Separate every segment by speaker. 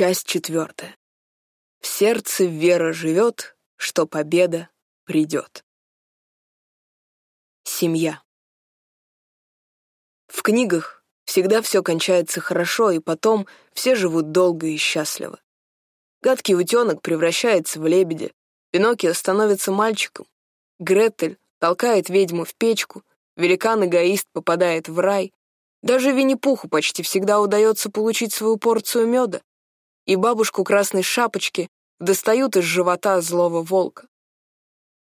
Speaker 1: Часть четвертая. В сердце вера живет, что победа придет. Семья. В книгах всегда все кончается хорошо, и потом все живут долго и счастливо. Гадкий утенок превращается в лебедя, Пиноккио становится мальчиком, Гретель толкает ведьму в печку, великан-эгоист попадает в рай, даже Винни-Пуху почти всегда удается получить свою порцию меда, и бабушку красной шапочки достают из живота злого волка.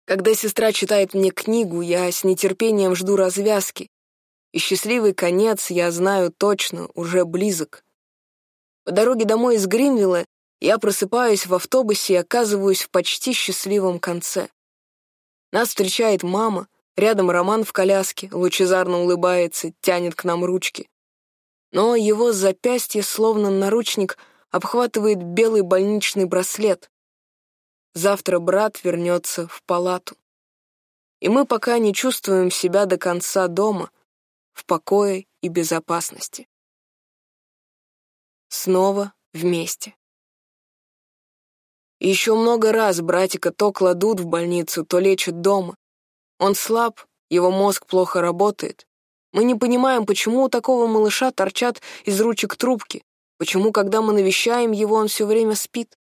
Speaker 1: Когда сестра читает мне книгу, я с нетерпением жду развязки, и счастливый конец, я знаю точно, уже близок. По дороге домой из Гринвилла я просыпаюсь в автобусе и оказываюсь в почти счастливом конце. Нас встречает мама, рядом Роман в коляске, лучезарно улыбается, тянет к нам ручки. Но его запястье, словно наручник, обхватывает белый больничный браслет. Завтра брат вернется в палату. И мы пока не чувствуем себя до конца дома, в покое и безопасности. Снова вместе. Еще много раз братика то кладут в больницу, то лечат дома. Он слаб, его мозг плохо работает. Мы не понимаем, почему у такого малыша торчат из ручек трубки. Почему, когда мы навещаем его, он все время спит?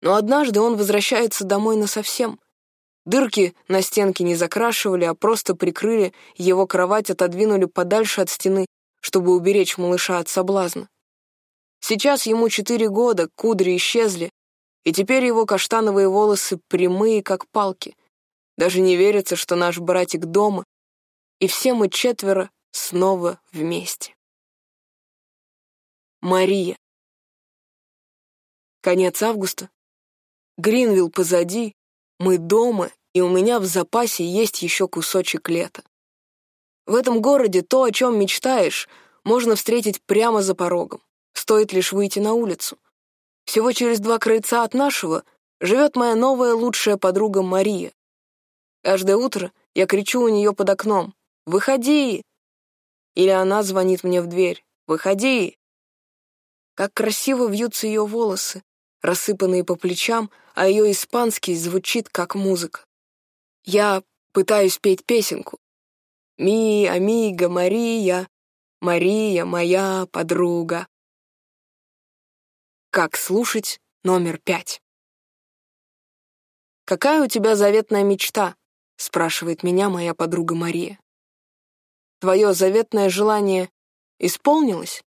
Speaker 1: Но однажды он возвращается домой насовсем. Дырки на стенке не закрашивали, а просто прикрыли, его кровать отодвинули подальше от стены, чтобы уберечь малыша от соблазна. Сейчас ему четыре года, кудри исчезли, и теперь его каштановые волосы прямые, как палки. Даже не верится, что наш братик дома, и все мы четверо снова вместе. Мария. Конец августа. Гринвилл позади, мы дома, и у меня в запасе есть еще кусочек лета. В этом городе то, о чем мечтаешь, можно встретить прямо за порогом. Стоит лишь выйти на улицу. Всего через два крыльца от нашего живет моя новая лучшая подруга Мария. Каждое утро я кричу у нее под окном «Выходи!» Или она звонит мне в дверь «Выходи!» Как красиво вьются ее волосы, рассыпанные по плечам, а ее испанский звучит как музыка. Я пытаюсь петь песенку. «Ми, амиго, Мария, Мария, моя подруга». Как слушать номер пять. «Какая у тебя заветная мечта?» — спрашивает меня моя подруга Мария. «Твое заветное желание исполнилось?»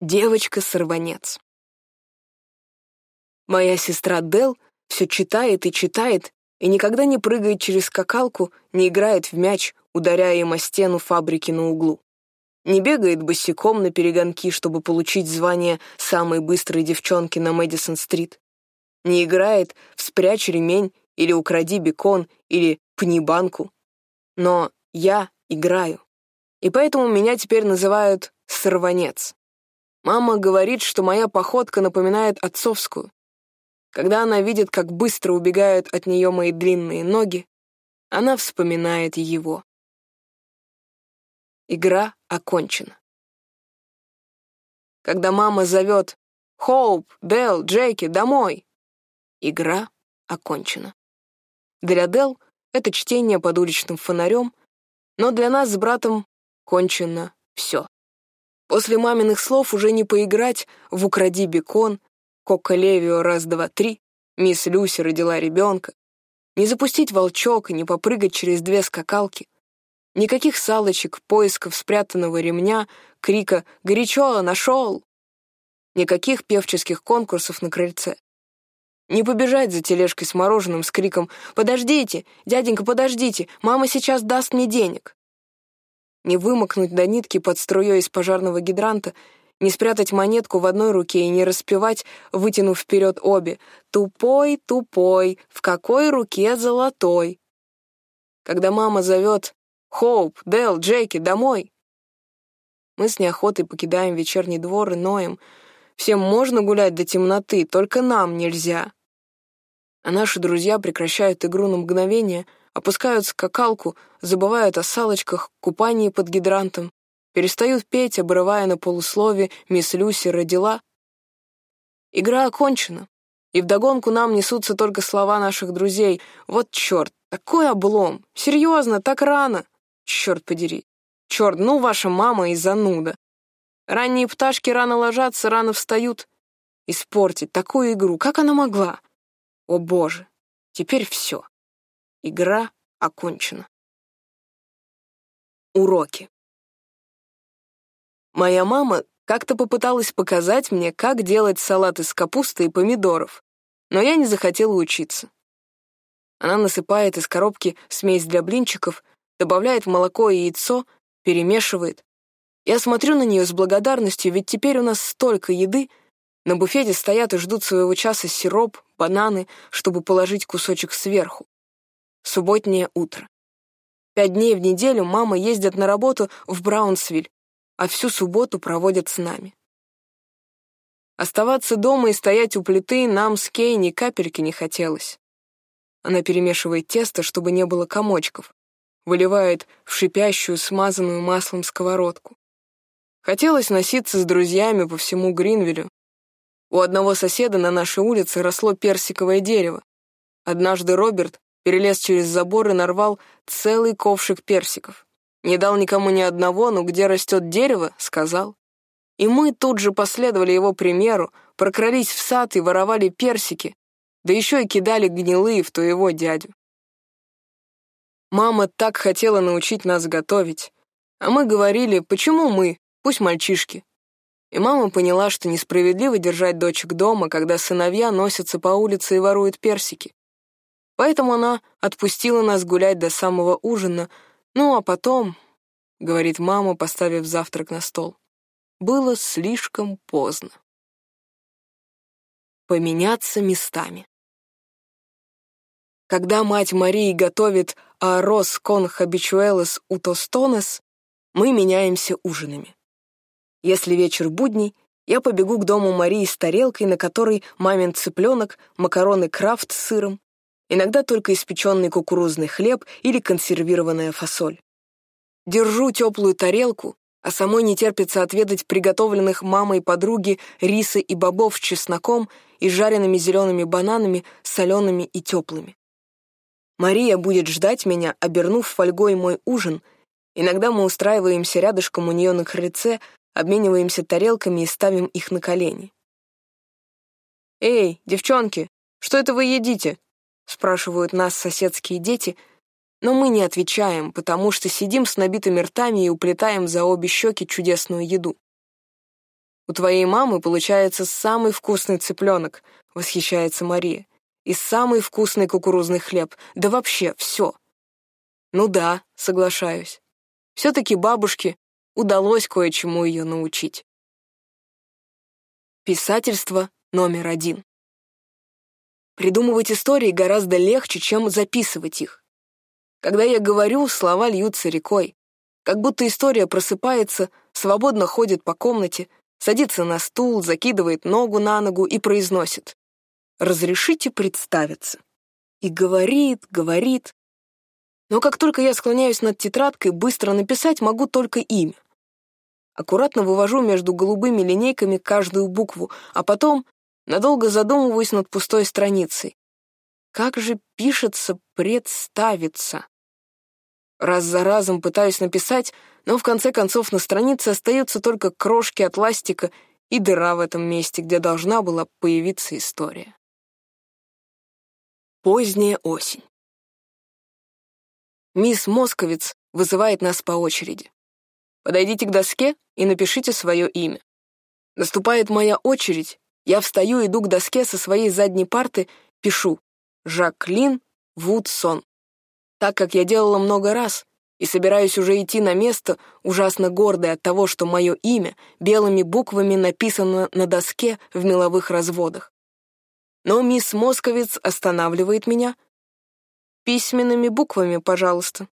Speaker 1: Девочка-сорванец. Моя сестра Дел все читает и читает, и никогда не прыгает через скакалку, не играет в мяч, ударяя им о стену фабрики на углу. Не бегает босиком на перегонки, чтобы получить звание самой быстрой девчонки на Мэдисон-стрит. Не играет в «спрячь ремень» или «укради бекон» или «пни банку». Но я играю. И поэтому меня теперь называют «сорванец». Мама говорит, что моя походка напоминает отцовскую. Когда она видит, как быстро убегают от нее мои длинные ноги, она вспоминает его. Игра окончена. Когда мама зовет «Хоуп, Дел, Джеки, домой!» Игра окончена. Для Дел это чтение под уличным фонарем, но для нас с братом кончено все. После маминых слов уже не поиграть в «Укради бекон», «Кока Левио раз, два, три», «Мисс Люси родила ребенка», не запустить волчок и не попрыгать через две скакалки. Никаких салочек, поисков спрятанного ремня, крика «Горячо! Нашел!» Никаких певческих конкурсов на крыльце. Не побежать за тележкой с мороженым с криком «Подождите! Дяденька, подождите! Мама сейчас даст мне денег!» Не вымокнуть до нитки под струей из пожарного гидранта, не спрятать монетку в одной руке и не распевать, вытянув вперед обе «Тупой, тупой, в какой руке золотой?» Когда мама зовет «Хоуп, Дэл, Джеки, домой!» Мы с неохотой покидаем вечерний двор и ноем. Всем можно гулять до темноты, только нам нельзя. А наши друзья прекращают игру на мгновение — опускают скакалку, забывают о салочках, купании под гидрантом перестают петь, обрывая на полуслове «Мисс Люси родила». Игра окончена, и вдогонку нам несутся только слова наших друзей. Вот черт, такой облом! Серьезно, так рано! Черт подери! Черт, ну ваша мама и зануда! Ранние пташки рано ложатся, рано встают. Испортить такую игру, как она могла? О боже, теперь все. Игра окончена. Уроки. Моя мама как-то попыталась показать мне, как делать салат из капусты и помидоров, но я не захотела учиться. Она насыпает из коробки смесь для блинчиков, добавляет молоко и яйцо, перемешивает. Я смотрю на нее с благодарностью, ведь теперь у нас столько еды. На буфете стоят и ждут своего часа сироп, бананы, чтобы положить кусочек сверху. Субботнее утро. Пять дней в неделю мама ездит на работу в Браунсвиль, а всю субботу проводят с нами. Оставаться дома и стоять у плиты нам с Кей ни капельки не хотелось. Она перемешивает тесто, чтобы не было комочков, выливает в шипящую, смазанную маслом сковородку. Хотелось носиться с друзьями по всему Гринвиллю. У одного соседа на нашей улице росло персиковое дерево. Однажды Роберт перелез через забор и нарвал целый ковшик персиков. Не дал никому ни одного, но где растет дерево, сказал. И мы тут же последовали его примеру, прокрались в сад и воровали персики, да еще и кидали гнилые в твоего дядю. Мама так хотела научить нас готовить, а мы говорили, почему мы, пусть мальчишки. И мама поняла, что несправедливо держать дочек дома, когда сыновья носятся по улице и воруют персики. Поэтому она отпустила нас гулять до самого ужина, ну а потом, — говорит мама, поставив завтрак на стол, — было слишком поздно. Поменяться местами. Когда мать Марии готовит арос кон хабичуэлес утостонес, мы меняемся ужинами. Если вечер будний, я побегу к дому Марии с тарелкой, на которой мамин цыпленок, макароны крафт с сыром, иногда только испеченный кукурузный хлеб или консервированная фасоль. Держу теплую тарелку, а самой не терпится отведать приготовленных мамой подруги риса и бобов с чесноком и жареными зелеными бананами, солеными и теплыми. Мария будет ждать меня, обернув фольгой мой ужин. Иногда мы устраиваемся рядышком у нее на крыльце, обмениваемся тарелками и ставим их на колени. «Эй, девчонки, что это вы едите?» Спрашивают нас соседские дети, но мы не отвечаем, потому что сидим с набитыми ртами и уплетаем за обе щеки чудесную еду. «У твоей мамы получается самый вкусный цыпленок», — восхищается Мария, «и самый вкусный кукурузный хлеб, да вообще все». «Ну да», — соглашаюсь. Все-таки бабушке удалось кое-чему ее научить. Писательство номер один. Придумывать истории гораздо легче, чем записывать их. Когда я говорю, слова льются рекой. Как будто история просыпается, свободно ходит по комнате, садится на стул, закидывает ногу на ногу и произносит «Разрешите представиться». И говорит, говорит. Но как только я склоняюсь над тетрадкой, быстро написать могу только имя. Аккуратно вывожу между голубыми линейками каждую букву, а потом Надолго задумываюсь над пустой страницей. Как же пишется «представиться»? Раз за разом пытаюсь написать, но в конце концов на странице остаются только крошки от ластика и дыра в этом месте, где должна была появиться история. Поздняя осень. Мисс Московец вызывает нас по очереди. Подойдите к доске и напишите свое имя. Наступает моя очередь, я встаю, иду к доске со своей задней парты, пишу «Жаклин Вудсон». Так как я делала много раз, и собираюсь уже идти на место, ужасно гордая от того, что мое имя белыми буквами написано на доске в меловых разводах. Но мисс Московец останавливает меня. Письменными буквами, пожалуйста.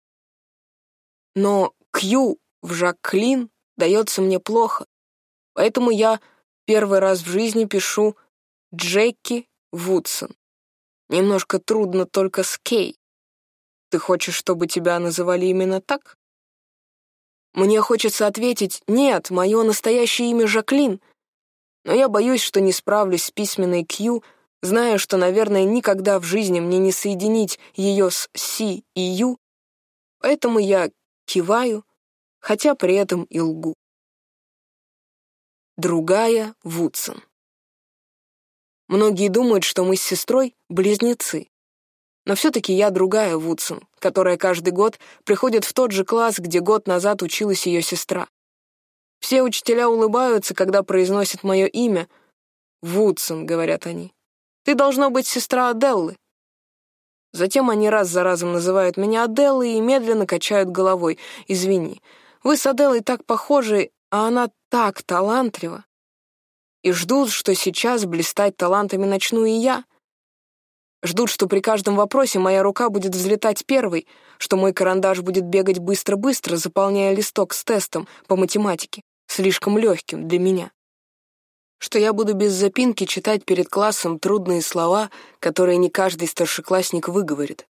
Speaker 1: Но «Q» в «Жаклин» дается мне плохо, поэтому я Первый раз в жизни пишу Джеки Вудсон. Немножко трудно только с Кей. Ты хочешь, чтобы тебя называли именно так? Мне хочется ответить «Нет, мое настоящее имя Жаклин», но я боюсь, что не справлюсь с письменной Q, зная, что, наверное, никогда в жизни мне не соединить ее с Си и Ю, поэтому я киваю, хотя при этом и лгу. Другая Вудсон. Многие думают, что мы с сестрой близнецы. Но все-таки я другая Вудсон, которая каждый год приходит в тот же класс, где год назад училась ее сестра. Все учителя улыбаются, когда произносят мое имя. «Вудсон», — говорят они. «Ты должна быть сестра Аделлы». Затем они раз за разом называют меня Аделлой и медленно качают головой. «Извини, вы с Аделлой так похожи, а она так талантлива» и ждут, что сейчас блистать талантами начну и я. Ждут, что при каждом вопросе моя рука будет взлетать первой, что мой карандаш будет бегать быстро-быстро, заполняя листок с тестом по математике, слишком легким для меня. Что я буду без запинки читать перед классом трудные слова, которые не каждый старшеклассник выговорит.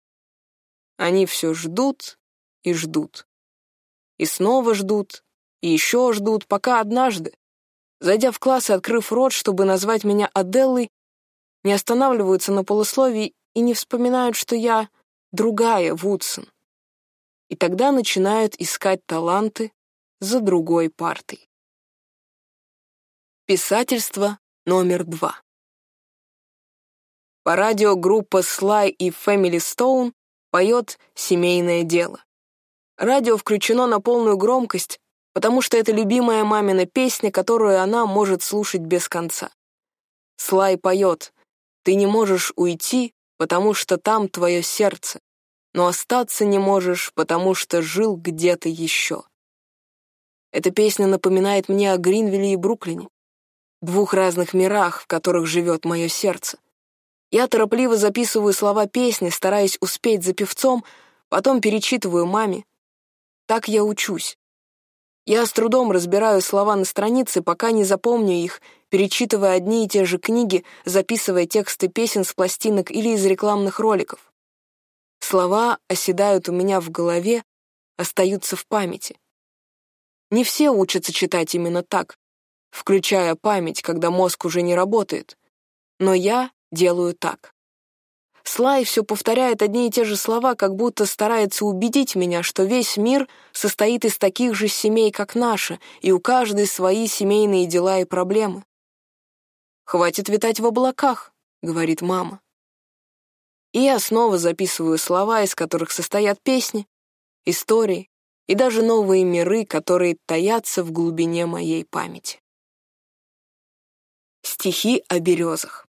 Speaker 1: Они все ждут и ждут. И снова ждут, и еще ждут, пока однажды, Зайдя в класс и открыв рот, чтобы назвать меня Аделлой, не останавливаются на полусловии и не вспоминают, что я другая Вудсон. И тогда начинают искать таланты за другой партой. Писательство номер два. По радио группа Sly и Family Stone поет «Семейное дело». Радио включено на полную громкость, потому что это любимая мамина песня, которую она может слушать без конца. Слай поет «Ты не можешь уйти, потому что там твое сердце, но остаться не можешь, потому что жил где-то еще». Эта песня напоминает мне о Гринвилле и Бруклине, двух разных мирах, в которых живет мое сердце. Я торопливо записываю слова песни, стараясь успеть за певцом, потом перечитываю маме. Так я учусь. Я с трудом разбираю слова на странице, пока не запомню их, перечитывая одни и те же книги, записывая тексты песен с пластинок или из рекламных роликов. Слова оседают у меня в голове, остаются в памяти. Не все учатся читать именно так, включая память, когда мозг уже не работает. Но я делаю так. Слай все повторяет одни и те же слова, как будто старается убедить меня, что весь мир состоит из таких же семей, как наша, и у каждой свои семейные дела и проблемы. «Хватит витать в облаках», — говорит мама. И я снова записываю слова, из которых состоят песни, истории и даже новые миры, которые таятся в глубине моей памяти. Стихи о березах.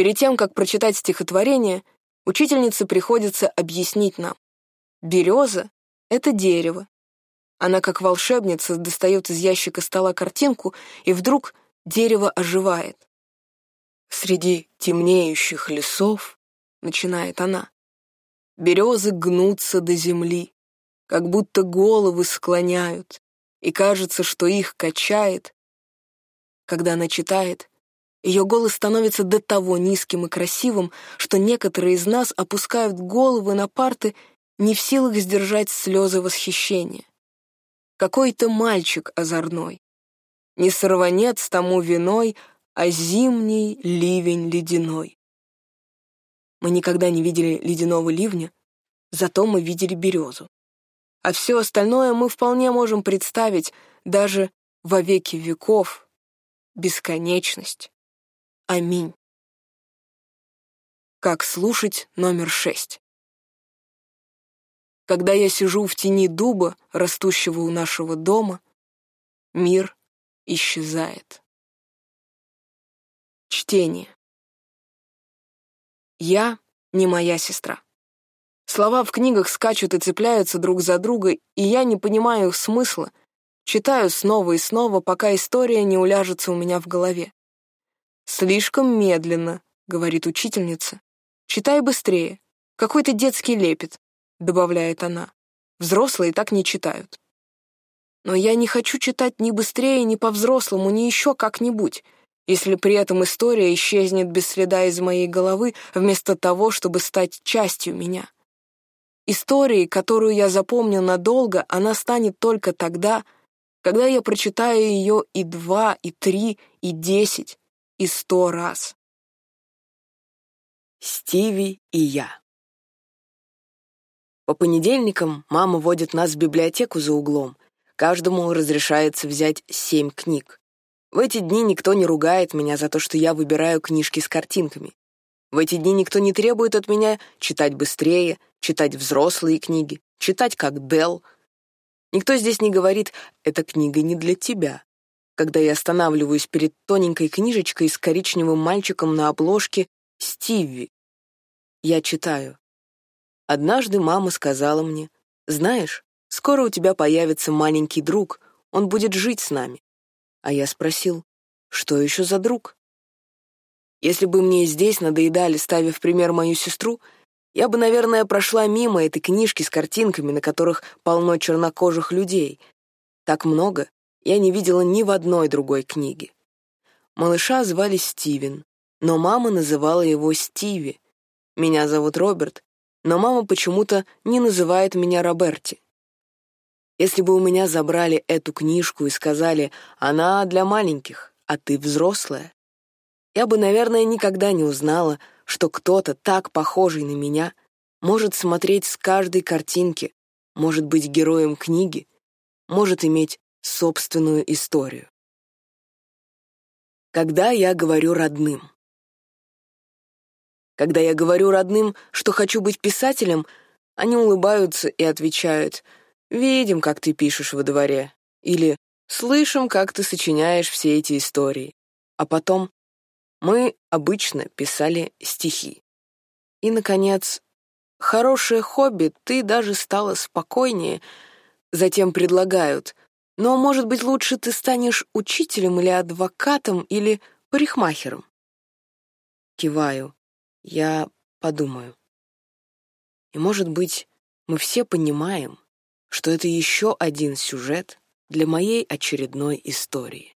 Speaker 1: Перед тем, как прочитать стихотворение, учительнице приходится объяснить нам. Береза — это дерево. Она, как волшебница, достает из ящика стола картинку, и вдруг дерево оживает. «Среди темнеющих лесов», — начинает она, — «березы гнутся до земли, как будто головы склоняют, и кажется, что их качает». Когда она читает, ее голос становится до того низким и красивым, что некоторые из нас опускают головы на парты, не в силах сдержать слезы восхищения. Какой-то мальчик озорной. Не сорванец тому виной, а зимний ливень ледяной. Мы никогда не видели ледяного ливня, зато мы видели березу. А все остальное мы вполне можем представить даже во веки веков, бесконечность. Аминь. Как слушать номер шесть. Когда я сижу в тени дуба, растущего у нашего дома, мир исчезает. Чтение. Я не моя сестра. Слова в книгах скачут и цепляются друг за друга, и я не понимаю их смысла, читаю снова и снова, пока история не уляжется у меня в голове. «Слишком медленно», — говорит учительница. «Читай быстрее. Какой-то детский лепет», — добавляет она. «Взрослые так не читают». Но я не хочу читать ни быстрее, ни по-взрослому, ни еще как-нибудь, если при этом история исчезнет без следа из моей головы, вместо того, чтобы стать частью меня. Историей, которую я запомню надолго, она станет только тогда, когда я прочитаю ее и два, и три, и десять, и сто раз. Стиви и я По понедельникам мама водит нас в библиотеку за углом. Каждому разрешается взять семь книг. В эти дни никто не ругает меня за то, что я выбираю книжки с картинками. В эти дни никто не требует от меня читать быстрее, читать взрослые книги, читать как Дел. Никто здесь не говорит «эта книга не для тебя». Когда я останавливаюсь перед тоненькой книжечкой с коричневым мальчиком на обложке «Стиви», я читаю. Однажды мама сказала мне, «Знаешь, скоро у тебя появится маленький друг, он будет жить с нами». А я спросил, что еще за друг? Если бы мне здесь надоедали, ставив пример мою сестру, я бы, наверное, прошла мимо этой книжки с картинками, на которых полно чернокожих людей. Так много я не видела ни в одной другой книге. Малыша звали Стивен, но мама называла его Стиви. Меня зовут Роберт, но мама почему-то не называет меня Роберти. Если бы у меня забрали эту книжку и сказали «она для маленьких, а ты взрослая», я бы, наверное, никогда не узнала, что кто-то, так похожий на меня, может смотреть с каждой картинки, может быть героем книги, может иметь собственную историю. Когда я говорю родным. Когда я говорю родным, что хочу быть писателем, они улыбаются и отвечают «Видим, как ты пишешь во дворе» или «Слышим, как ты сочиняешь все эти истории». А потом мы обычно писали стихи. И, наконец, хорошее хобби, ты даже стала спокойнее. Затем предлагают, но, может быть, лучше ты станешь учителем или адвокатом или парикмахером. Киваю. Я подумаю. И, может быть, мы все понимаем, что это еще один сюжет для моей очередной истории.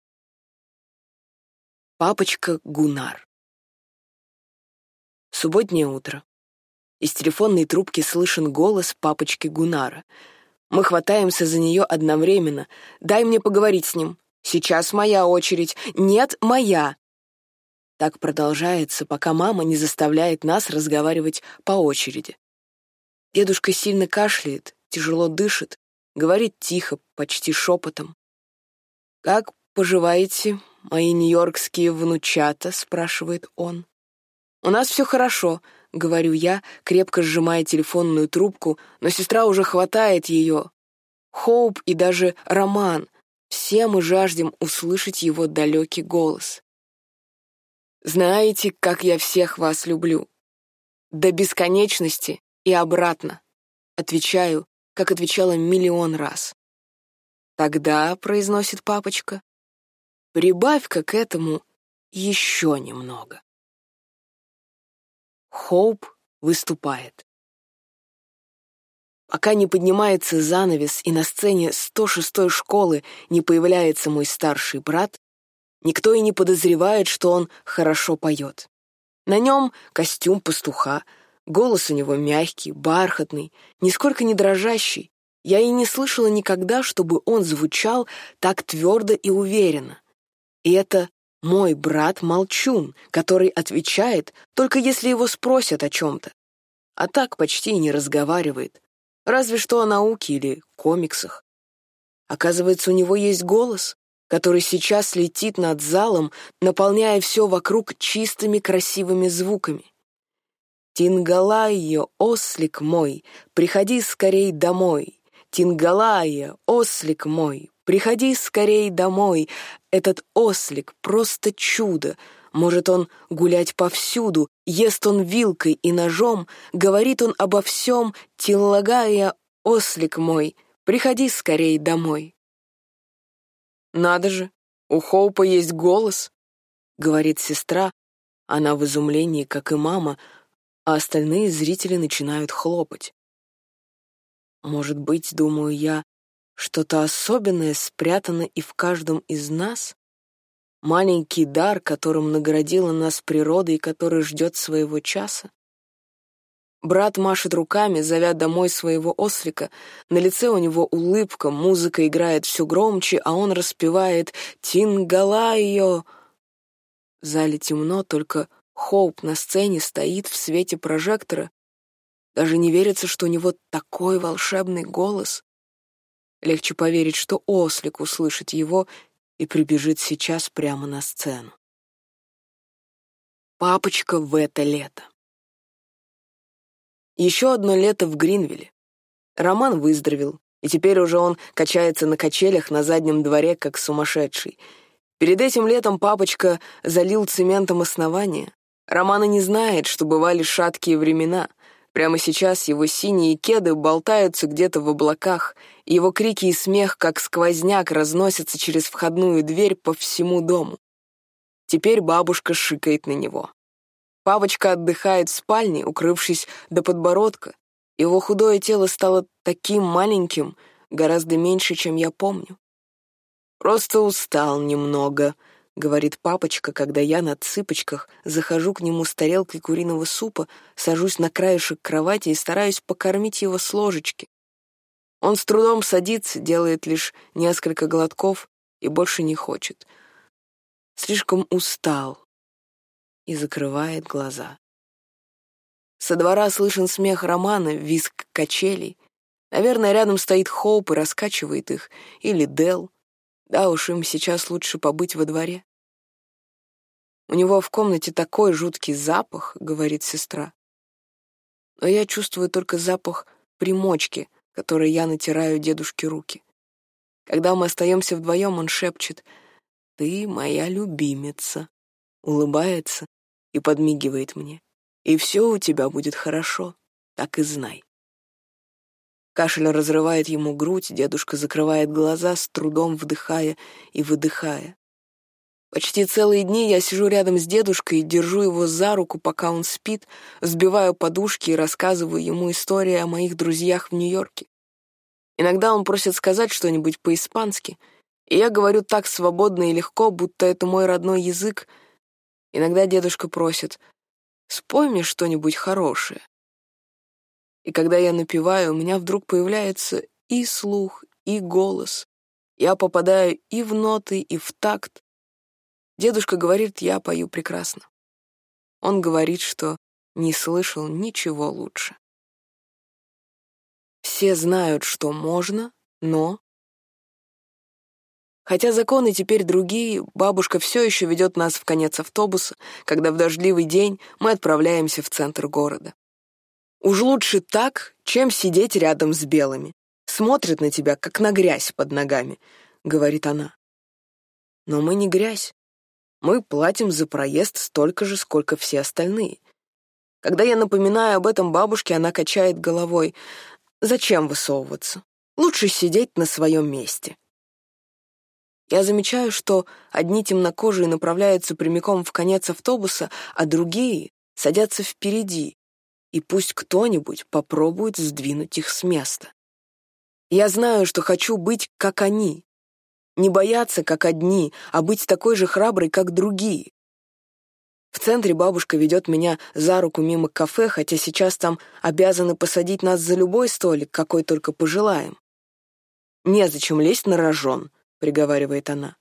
Speaker 1: Папочка Гунар. Субботнее утро. Из телефонной трубки слышен голос папочки Гунара. Мы хватаемся за нее одновременно. «Дай мне поговорить с ним. Сейчас моя очередь. Нет, моя!» Так продолжается, пока мама не заставляет нас разговаривать по очереди. Дедушка сильно кашляет, тяжело дышит, говорит тихо, почти шепотом. «Как поживаете, мои нью-йоркские внучата?» — спрашивает он. «У нас все хорошо», — говорю я, крепко сжимая телефонную трубку, но сестра уже хватает ее. Хоуп и даже Роман. Все мы жаждем услышать его далекий голос. «Знаете, как я всех вас люблю. До бесконечности и обратно», — отвечаю, как отвечала миллион раз. «Тогда», — произносит папочка, Прибавь-ка к этому еще немного. Хоуп выступает. Пока не поднимается занавес и на сцене 106-й школы не появляется мой старший брат, никто и не подозревает, что он хорошо поет. На нем костюм пастуха, голос у него мягкий, бархатный, нисколько не дрожащий. Я и не слышала никогда, чтобы он звучал так твердо и уверенно. И это мой брат Молчун, который отвечает, только если его спросят о чем-то. А так почти не разговаривает, разве что о науке или комиксах. Оказывается, у него есть голос, который сейчас летит над залом, наполняя все вокруг чистыми красивыми звуками. «Тингалайо, ослик мой, приходи скорей домой! Тингалайо, ослик мой, приходи скорей домой! Этот ослик — просто чудо. Может он гулять повсюду, ест он вилкой и ножом, говорит он обо всем, тиллагая, ослик мой, приходи скорей домой. «Надо же, у Хоупа есть голос», — говорит сестра. Она в изумлении, как и мама, а остальные зрители начинают хлопать. Может быть, думаю я, что-то особенное спрятано и в каждом из нас? Маленький дар, которым наградила нас природа и который ждет своего часа? Брат машет руками, зовя домой своего ослика. На лице у него улыбка, музыка играет все громче, а он распевает «Тингалайо». В зале темно, только Хоуп на сцене стоит в свете прожектора. Даже не верится, что у него такой волшебный голос. Легче поверить, что ослик услышит его и прибежит сейчас прямо на сцену. Папочка в это лето. Еще одно лето в Гринвилле. Роман выздоровел, и теперь уже он качается на качелях на заднем дворе, как сумасшедший. Перед этим летом папочка залил цементом основание. Романа не знает, что бывали шаткие времена. Прямо сейчас его синие кеды болтаются где-то в облаках, его крики и смех, как сквозняк, разносятся через входную дверь по всему дому. Теперь бабушка шикает на него. Павочка отдыхает в спальне, укрывшись до подбородка. Его худое тело стало таким маленьким, гораздо меньше, чем я помню. «Просто устал немного», — говорит папочка, когда я на цыпочках захожу к нему с тарелкой куриного супа, сажусь на краешек кровати и стараюсь покормить его с ложечки. Он с трудом садится, делает лишь несколько глотков и больше не хочет. Слишком устал, и закрывает глаза. Со двора слышен смех Романа, визг качелей. Наверное, рядом стоит Хоуп и раскачивает их, или Дел. Да уж, им сейчас лучше побыть во дворе. «У него в комнате такой жуткий запах», — говорит сестра. Но я чувствую только запах примочки, которой я натираю дедушке руки. Когда мы остаемся вдвоем, он шепчет «Ты моя любимица», улыбается и подмигивает мне. «И все у тебя будет хорошо, так и знай». Кашель разрывает ему грудь, дедушка закрывает глаза, с трудом вдыхая и выдыхая. Почти целые дни я сижу рядом с дедушкой и держу его за руку, пока он спит, взбиваю подушки и рассказываю ему истории о моих друзьях в Нью-Йорке. Иногда он просит сказать что-нибудь по-испански, и я говорю так свободно и легко, будто это мой родной язык, Иногда дедушка просит «Спой мне что-нибудь хорошее». И когда я напеваю, у меня вдруг появляется и слух, и голос. Я попадаю и в ноты, и в такт. Дедушка говорит, я пою прекрасно. Он говорит, что не слышал ничего лучше. Все знают, что можно, но Хотя законы теперь другие, бабушка все еще ведет нас в конец автобуса, когда в дождливый день мы отправляемся в центр города. Уж лучше так, чем сидеть рядом с белыми. Смотрят на тебя, как на грязь под ногами, — говорит она. Но мы не грязь. Мы платим за проезд столько же, сколько все остальные. Когда я напоминаю об этом бабушке, она качает головой. Зачем высовываться? Лучше сидеть на своем месте. Я замечаю, что одни темнокожие направляются прямиком в конец автобуса, а другие садятся впереди, и пусть кто-нибудь попробует сдвинуть их с места. Я знаю, что хочу быть как они, не бояться как одни, а быть такой же храброй, как другие. В центре бабушка ведет меня за руку мимо кафе, хотя сейчас там обязаны посадить нас за любой столик, какой только пожелаем. Незачем лезть на рожон, — приговаривает она.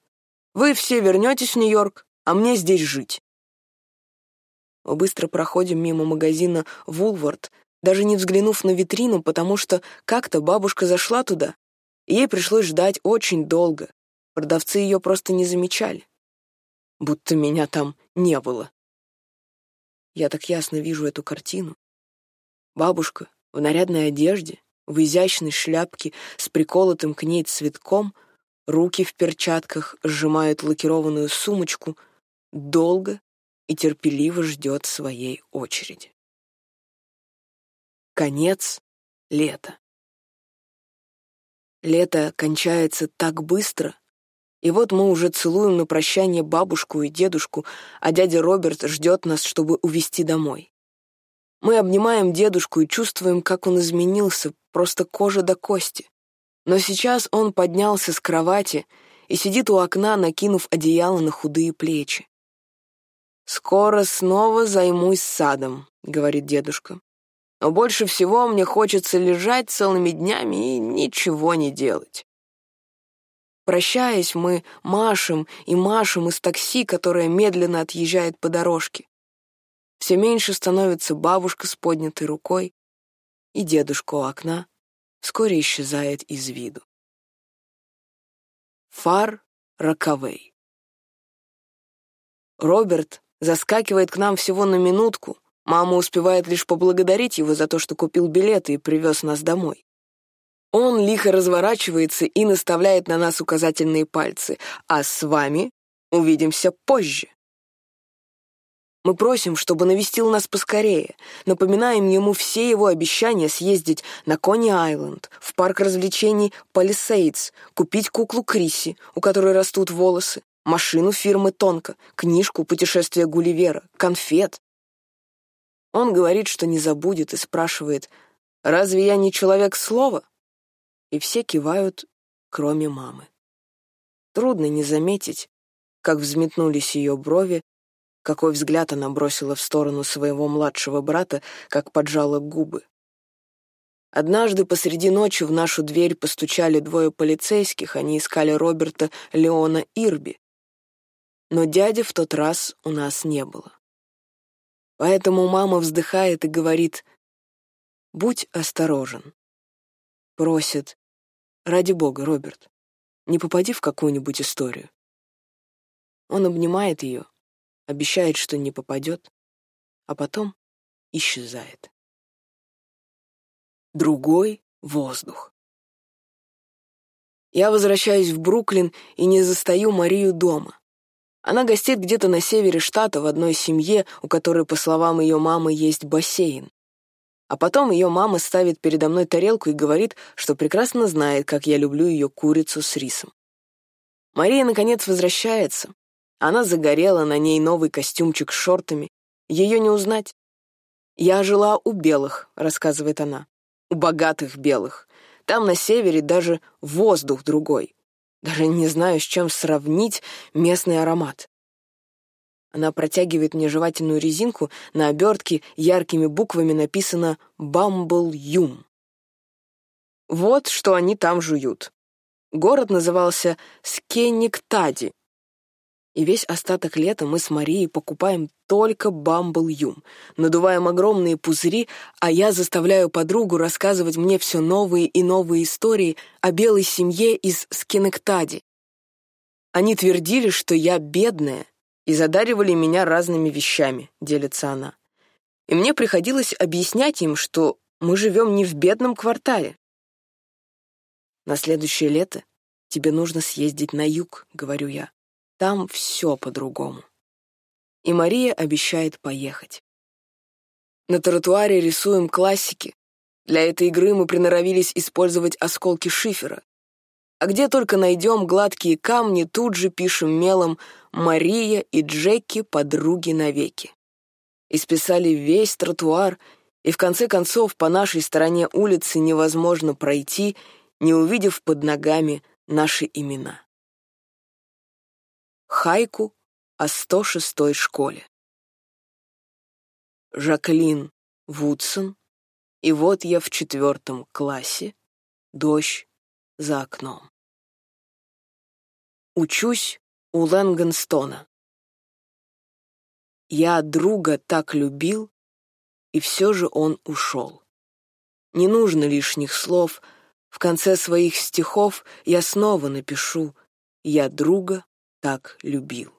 Speaker 1: «Вы все вернетесь в Нью-Йорк, а мне здесь жить». Мы быстро проходим мимо магазина «Вулвард», даже не взглянув на витрину, потому что как-то бабушка зашла туда, и ей пришлось ждать очень долго. Продавцы ее просто не замечали. Будто меня там не было. Я так ясно вижу эту картину. Бабушка в нарядной одежде, в изящной шляпке с приколотым к ней цветком — Руки в перчатках сжимают лакированную сумочку, долго и терпеливо ждет своей очереди. Конец лета. Лето кончается так быстро, и вот мы уже целуем на прощание бабушку и дедушку, а дядя Роберт ждет нас, чтобы увезти домой. Мы обнимаем дедушку и чувствуем, как он изменился, просто кожа до кости. Но сейчас он поднялся с кровати и сидит у окна, накинув одеяло на худые плечи. «Скоро снова займусь садом», — говорит дедушка. Но больше всего мне хочется лежать целыми днями и ничего не делать. Прощаясь, мы машем и машем из такси, которое медленно отъезжает по дорожке. Все меньше становится бабушка с поднятой рукой, и дедушка у окна вскоре исчезает из виду. Фар Роковей Роберт заскакивает к нам всего на минутку, мама успевает лишь поблагодарить его за то, что купил билеты и привез нас домой. Он лихо разворачивается и наставляет на нас указательные пальцы, а с вами увидимся позже. Мы просим, чтобы навестил нас поскорее, напоминаем ему все его обещания съездить на Кони-Айленд, в парк развлечений Палисейдс, купить куклу Криси, у которой растут волосы, машину фирмы Тонко, книжку «Путешествие Гулливера», конфет. Он говорит, что не забудет, и спрашивает, «Разве я не человек слова?» И все кивают, кроме мамы. Трудно не заметить, как взметнулись ее брови, какой взгляд она бросила в сторону своего младшего брата, как поджала губы. Однажды посреди ночи в нашу дверь постучали двое полицейских, они искали Роберта Леона Ирби. Но дяди в тот раз у нас не было. Поэтому мама вздыхает и говорит, «Будь осторожен». Просит, «Ради бога, Роберт, не попади в какую-нибудь историю». Он обнимает ее, обещает, что не попадет, а потом исчезает. Другой воздух. Я возвращаюсь в Бруклин и не застаю Марию дома. Она гостит где-то на севере штата в одной семье, у которой, по словам ее мамы, есть бассейн. А потом ее мама ставит передо мной тарелку и говорит, что прекрасно знает, как я люблю ее курицу с рисом. Мария, наконец, возвращается, она загорела, на ней новый костюмчик с шортами. Ее не узнать. «Я жила у белых», — рассказывает она. «У богатых белых. Там на севере даже воздух другой. Даже не знаю, с чем сравнить местный аромат». Она протягивает мне жевательную резинку, на обертке яркими буквами написано «Бамбл Юм». Вот что они там жуют. Город назывался Скенниктади, и весь остаток лета мы с Марией покупаем только бамбл-юм, надуваем огромные пузыри, а я заставляю подругу рассказывать мне все новые и новые истории о белой семье из Скинектади. Они твердили, что я бедная, и задаривали меня разными вещами, делится она. И мне приходилось объяснять им, что мы живем не в бедном квартале. На следующее лето тебе нужно съездить на юг, говорю я. Там все по-другому. И Мария обещает поехать. На тротуаре рисуем классики. Для этой игры мы приноровились использовать осколки шифера. А где только найдем гладкие камни, тут же пишем мелом «Мария и Джеки подруги навеки». Исписали весь тротуар, и в конце концов по нашей стороне улицы невозможно пройти, не увидев под ногами наши имена. Хайку о 106-й школе. Жаклин Вудсон, и вот я в четвертом классе, дождь за окном. Учусь у Лэнгенстона. Я друга так любил, и все же он ушел. Не нужно лишних слов, в конце своих стихов я снова напишу «Я друга так любил.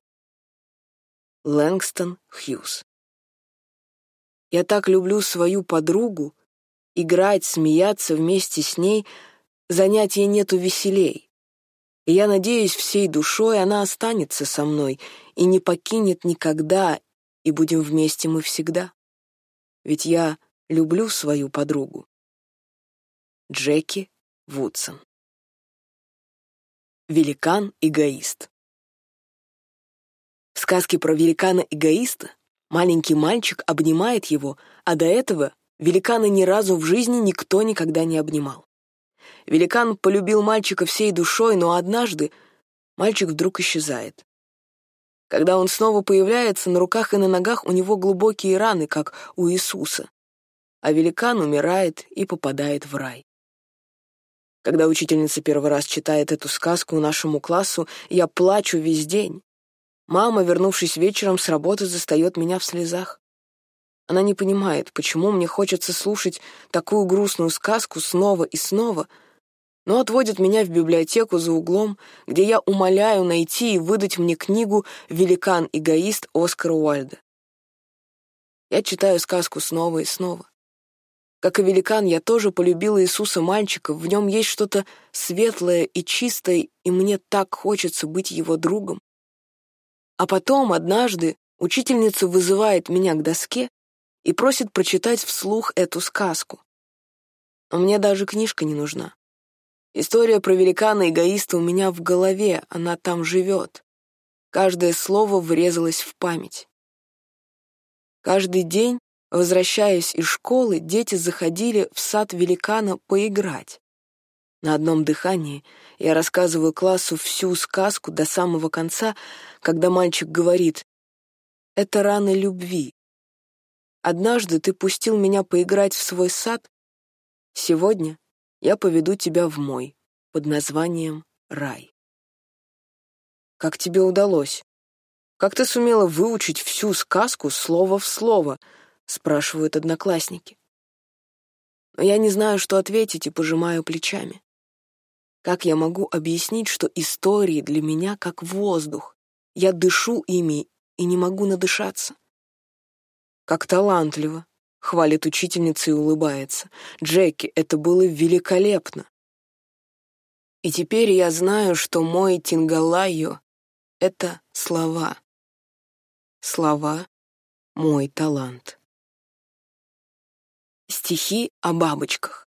Speaker 1: Лэнгстон Хьюз Я так люблю свою подругу, играть, смеяться вместе с ней, занятия нету веселей. И я надеюсь, всей душой она останется со мной и не покинет никогда, и будем вместе мы всегда. Ведь я люблю свою подругу. Джеки Вудсон Великан-эгоист в сказке про великана-эгоиста маленький мальчик обнимает его, а до этого великана ни разу в жизни никто никогда не обнимал. Великан полюбил мальчика всей душой, но однажды мальчик вдруг исчезает. Когда он снова появляется, на руках и на ногах у него глубокие раны, как у Иисуса. а великан умирает и попадает в рай. Когда учительница первый раз читает эту сказку нашему классу, я плачу весь день. Мама, вернувшись вечером с работы, застает меня в слезах. Она не понимает, почему мне хочется слушать такую грустную сказку снова и снова, но отводит меня в библиотеку за углом, где я умоляю найти и выдать мне книгу «Великан-эгоист» Оскара Уальда. Я читаю сказку снова и снова. Как и великан, я тоже полюбила Иисуса мальчика, в нем есть что-то светлое и чистое, и мне так хочется быть его другом. А потом, однажды, учительница вызывает меня к доске и просит прочитать вслух эту сказку. Мне даже книжка не нужна. История про великана-эгоиста у меня в голове, она там живет. Каждое слово врезалось в память. Каждый день Возвращаясь из школы, дети заходили в сад великана поиграть. На одном дыхании я рассказываю классу всю сказку до самого конца, когда мальчик говорит «Это раны любви. Однажды ты пустил меня поиграть в свой сад. Сегодня я поведу тебя в мой, под названием рай». Как тебе удалось? Как ты сумела выучить всю сказку слово в слово — спрашивают одноклассники. Но я не знаю, что ответить, и пожимаю плечами. Как я могу объяснить, что истории для меня как воздух? Я дышу ими и не могу надышаться. Как талантливо, хвалит учительница и улыбается. Джеки, это было великолепно. И теперь я знаю, что мой тингалайо — это слова. Слова — мой талант. Стихи о бабочках.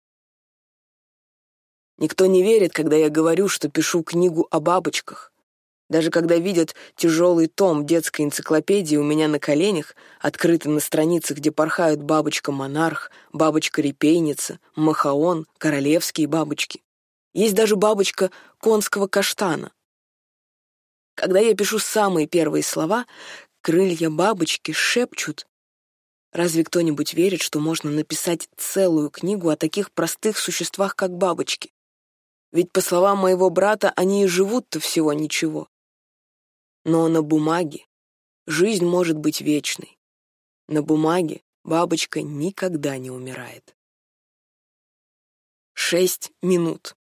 Speaker 1: Никто не верит, когда я говорю, что пишу книгу о бабочках. Даже когда видят тяжелый том детской энциклопедии у меня на коленях, открытый на страницах, где порхают бабочка-монарх, бабочка-репейница, махаон, королевские бабочки. Есть даже бабочка конского каштана. Когда я пишу самые первые слова, крылья бабочки шепчут Разве кто-нибудь верит, что можно написать целую книгу о таких простых существах, как бабочки? Ведь, по словам моего брата, они и живут-то всего ничего. Но на бумаге жизнь может быть вечной. На бумаге бабочка никогда не умирает. Шесть минут.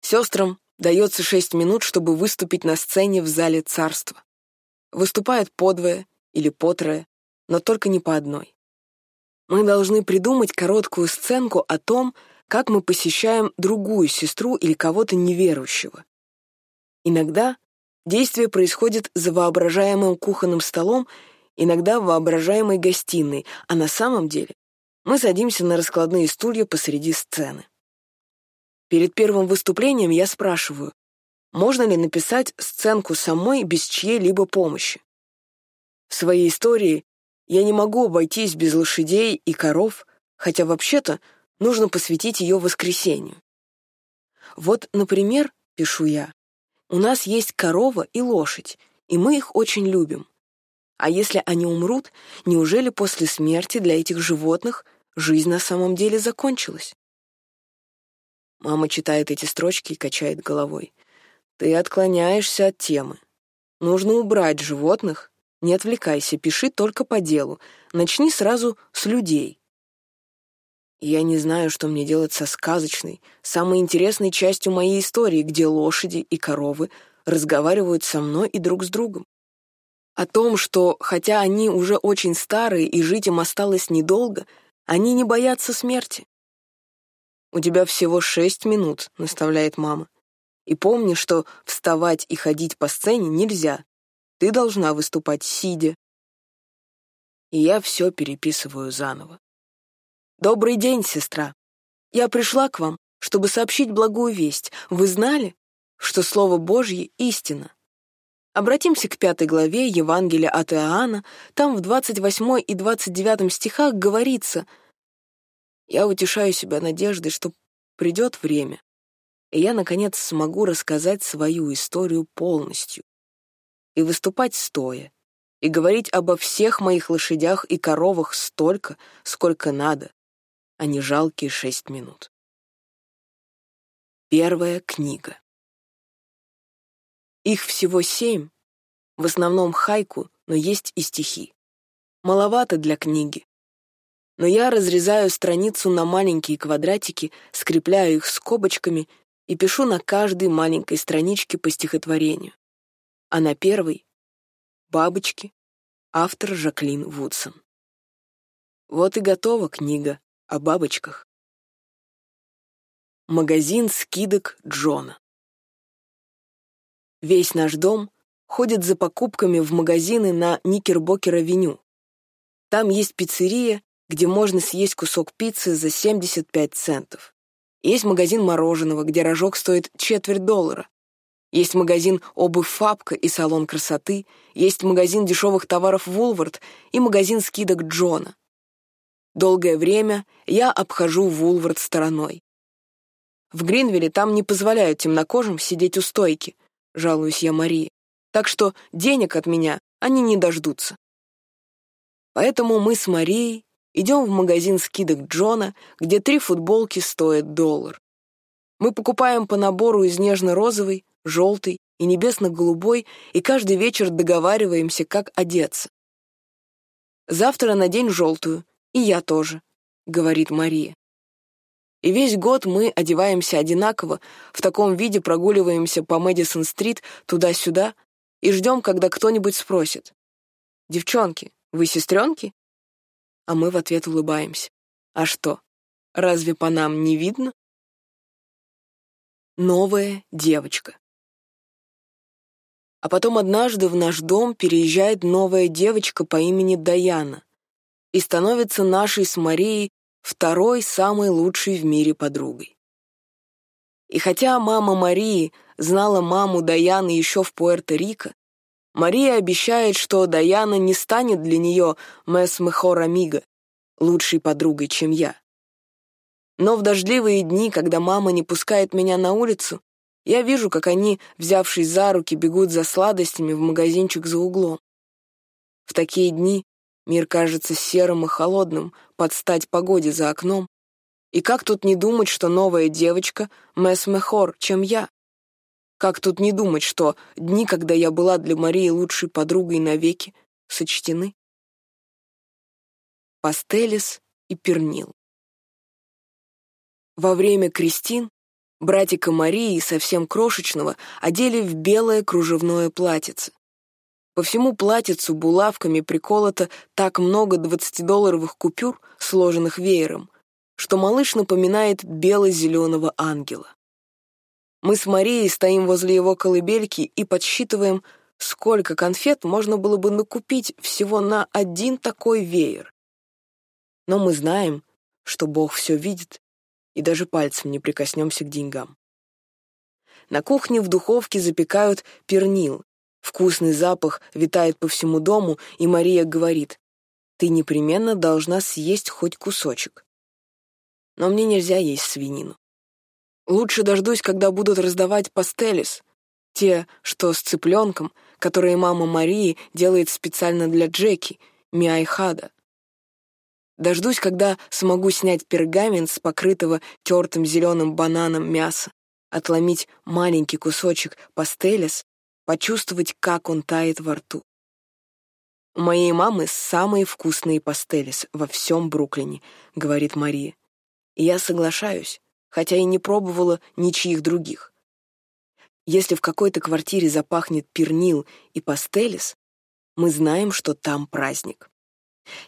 Speaker 1: Сестрам дается шесть минут, чтобы выступить на сцене в зале царства. Выступают подвое или потрое, но только не по одной. Мы должны придумать короткую сценку о том, как мы посещаем другую сестру или кого-то неверующего. Иногда действие происходит за воображаемым кухонным столом, иногда в воображаемой гостиной, а на самом деле мы садимся на раскладные стулья посреди сцены. Перед первым выступлением я спрашиваю, можно ли написать сценку самой без чьей-либо помощи. В своей истории я не могу обойтись без лошадей и коров, хотя вообще-то нужно посвятить ее воскресению. Вот, например, пишу я, у нас есть корова и лошадь, и мы их очень любим. А если они умрут, неужели после смерти для этих животных жизнь на самом деле закончилась? Мама читает эти строчки и качает головой. Ты отклоняешься от темы. Нужно убрать животных не отвлекайся, пиши только по делу. Начни сразу с людей. Я не знаю, что мне делать со сказочной, самой интересной частью моей истории, где лошади и коровы разговаривают со мной и друг с другом. О том, что, хотя они уже очень старые и жить им осталось недолго, они не боятся смерти. «У тебя всего шесть минут», — наставляет мама. «И помни, что вставать и ходить по сцене нельзя, ты должна выступать сидя. И я все переписываю заново. Добрый день, сестра. Я пришла к вам, чтобы сообщить благую весть. Вы знали, что Слово Божье — истина? Обратимся к пятой главе Евангелия от Иоанна. Там в 28 и 29 стихах говорится «Я утешаю себя надеждой, что придет время, и я, наконец, смогу рассказать свою историю полностью, и выступать стоя, и говорить обо всех моих лошадях и коровах столько, сколько надо, а не жалкие шесть минут. Первая книга. Их всего семь, в основном хайку, но есть и стихи. Маловато для книги. Но я разрезаю страницу на маленькие квадратики, скрепляю их скобочками и пишу на каждой маленькой страничке по стихотворению. А на первой — «Бабочки», автор Жаклин Вудсон. Вот и готова книга о бабочках. Магазин скидок Джона. Весь наш дом ходит за покупками в магазины на Никербокер-авеню. Там есть пиццерия, где можно съесть кусок пиццы за 75 центов. Есть магазин мороженого, где рожок стоит четверть доллара. Есть магазин обуви Fabco и салон красоты, есть магазин дешевых товаров Вулворт и магазин скидок Джона. Долгое время я обхожу Вулворт стороной. В Гринвилле там не позволяют темнокожим сидеть у стойки, жалуюсь я Марии, так что денег от меня они не дождутся. Поэтому мы с Марией идем в магазин скидок Джона, где три футболки стоят доллар. Мы покупаем по набору из нежно-розовой, желтой и небесно-голубой и каждый вечер договариваемся, как одеться. «Завтра надень желтую, и я тоже», — говорит Мария. И весь год мы одеваемся одинаково, в таком виде прогуливаемся по Мэдисон-стрит туда-сюда и ждем, когда кто-нибудь спросит. «Девчонки, вы сестренки?» А мы в ответ улыбаемся. «А что, разве по нам не видно?» Новая девочка. А потом однажды в наш дом переезжает новая девочка по имени Даяна и становится нашей с Марией второй самой лучшей в мире подругой. И хотя мама Марии знала маму Даяны еще в Пуэрто-Рико, Мария обещает, что Даяна не станет для нее мэс мехор амиго, лучшей подругой, чем я. Но в дождливые дни, когда мама не пускает меня на улицу, я вижу, как они, взявшись за руки, бегут за сладостями в магазинчик за углом. В такие дни Мир кажется серым и холодным, под стать погоде за окном. И как тут не думать, что новая девочка Мэс Мехор, чем я? Как тут не думать, что дни, когда я была для Марии лучшей подругой навеки, сочтены? Пастелис и пернил. Во время крестин братика Марии, совсем крошечного, одели в белое кружевное платьице. По всему платьицу булавками приколото так много двадцатидолларовых купюр, сложенных веером, что малыш напоминает бело-зеленого ангела. Мы с Марией стоим возле его колыбельки и подсчитываем, сколько конфет можно было бы накупить всего на один такой веер. Но мы знаем, что Бог все видит, и даже пальцем не прикоснемся к деньгам. На кухне в духовке запекают пернил, Вкусный запах витает по всему дому, и Мария говорит, «Ты непременно должна съесть хоть кусочек». Но мне нельзя есть свинину. Лучше дождусь, когда будут раздавать пастелис, те, что с цыпленком, которые мама Марии делает специально для Джеки, Миайхада. Дождусь, когда смогу снять пергамент с покрытого тертым зеленым бананом мяса, отломить маленький кусочек пастелис почувствовать, как он тает во рту. «У моей мамы самые вкусные пастелис во всем Бруклине», — говорит Мария. И я соглашаюсь, хотя и не пробовала ничьих других. Если в какой-то квартире запахнет пернил и пастелис, мы знаем, что там праздник.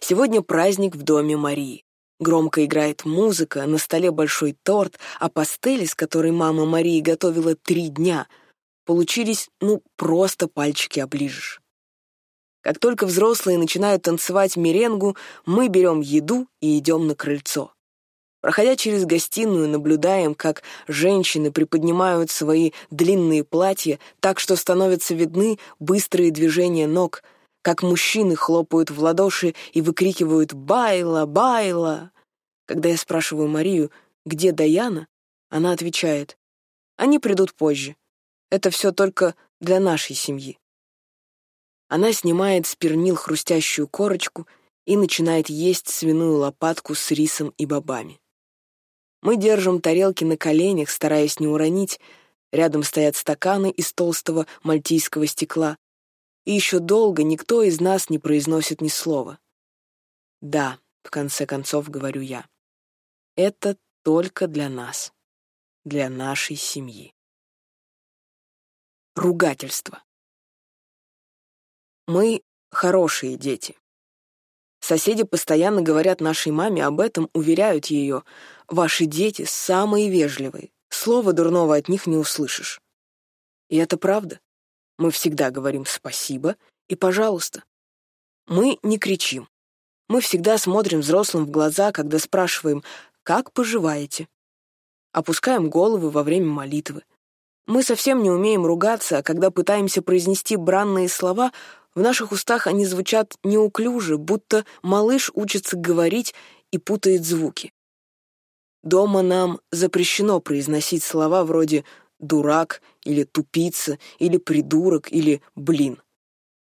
Speaker 1: Сегодня праздник в доме Марии. Громко играет музыка, на столе большой торт, а пастелис, который мама Марии готовила три дня — получились, ну, просто пальчики оближешь. Как только взрослые начинают танцевать меренгу, мы берем еду и идем на крыльцо. Проходя через гостиную, наблюдаем, как женщины приподнимают свои длинные платья так, что становятся видны быстрые движения ног, как мужчины хлопают в ладоши и выкрикивают «Байла! Байла!». Когда я спрашиваю Марию, где Даяна, она отвечает «Они придут позже. Это все только для нашей семьи. Она снимает с пернил хрустящую корочку и начинает есть свиную лопатку с рисом и бобами. Мы держим тарелки на коленях, стараясь не уронить, рядом стоят стаканы из толстого мальтийского стекла, и еще долго никто из нас не произносит ни слова. Да, в конце концов, говорю я, это только для нас, для нашей семьи. Ругательство. Мы хорошие дети. Соседи постоянно говорят нашей маме об этом, уверяют ее, ваши дети самые вежливые, слова дурного от них не услышишь. И это правда. Мы всегда говорим «спасибо» и «пожалуйста». Мы не кричим. Мы всегда смотрим взрослым в глаза, когда спрашиваем «как поживаете?». Опускаем головы во время молитвы. Мы совсем не умеем ругаться, а когда пытаемся произнести бранные слова, в наших устах они звучат неуклюже, будто малыш учится говорить и путает звуки. Дома нам запрещено произносить слова вроде «дурак» или «тупица» или «придурок» или «блин».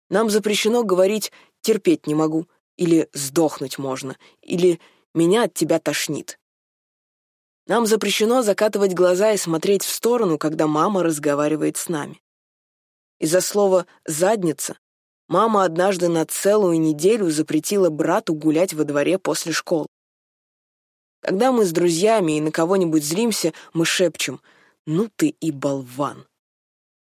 Speaker 1: Нам запрещено говорить «терпеть не могу» или «сдохнуть можно» или «меня от тебя тошнит». Нам запрещено закатывать глаза и смотреть в сторону, когда мама разговаривает с нами. Из-за слова «задница» мама однажды на целую неделю запретила брату гулять во дворе после школы. Когда мы с друзьями и на кого-нибудь злимся, мы шепчем «Ну ты и болван!»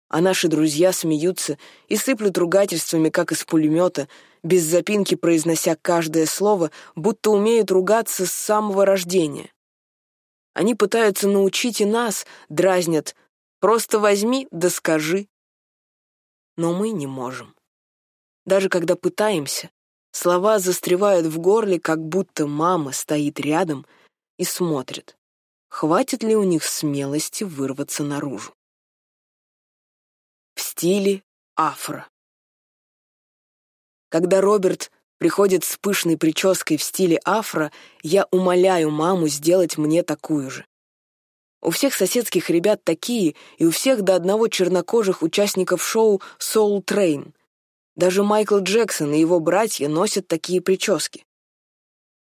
Speaker 1: А наши друзья смеются и сыплют ругательствами, как из пулемета, без запинки произнося каждое слово, будто умеют ругаться с самого рождения. Они пытаются научить и нас, дразнят. Просто возьми да скажи. Но мы не можем. Даже когда пытаемся, слова застревают в горле, как будто мама стоит рядом и смотрит, хватит ли у них смелости вырваться наружу. В стиле афро. Когда Роберт приходит с пышной прической в стиле афро, я умоляю маму сделать мне такую же. У всех соседских ребят такие, и у всех до одного чернокожих участников шоу «Soul Train». Даже Майкл Джексон и его братья носят такие прически.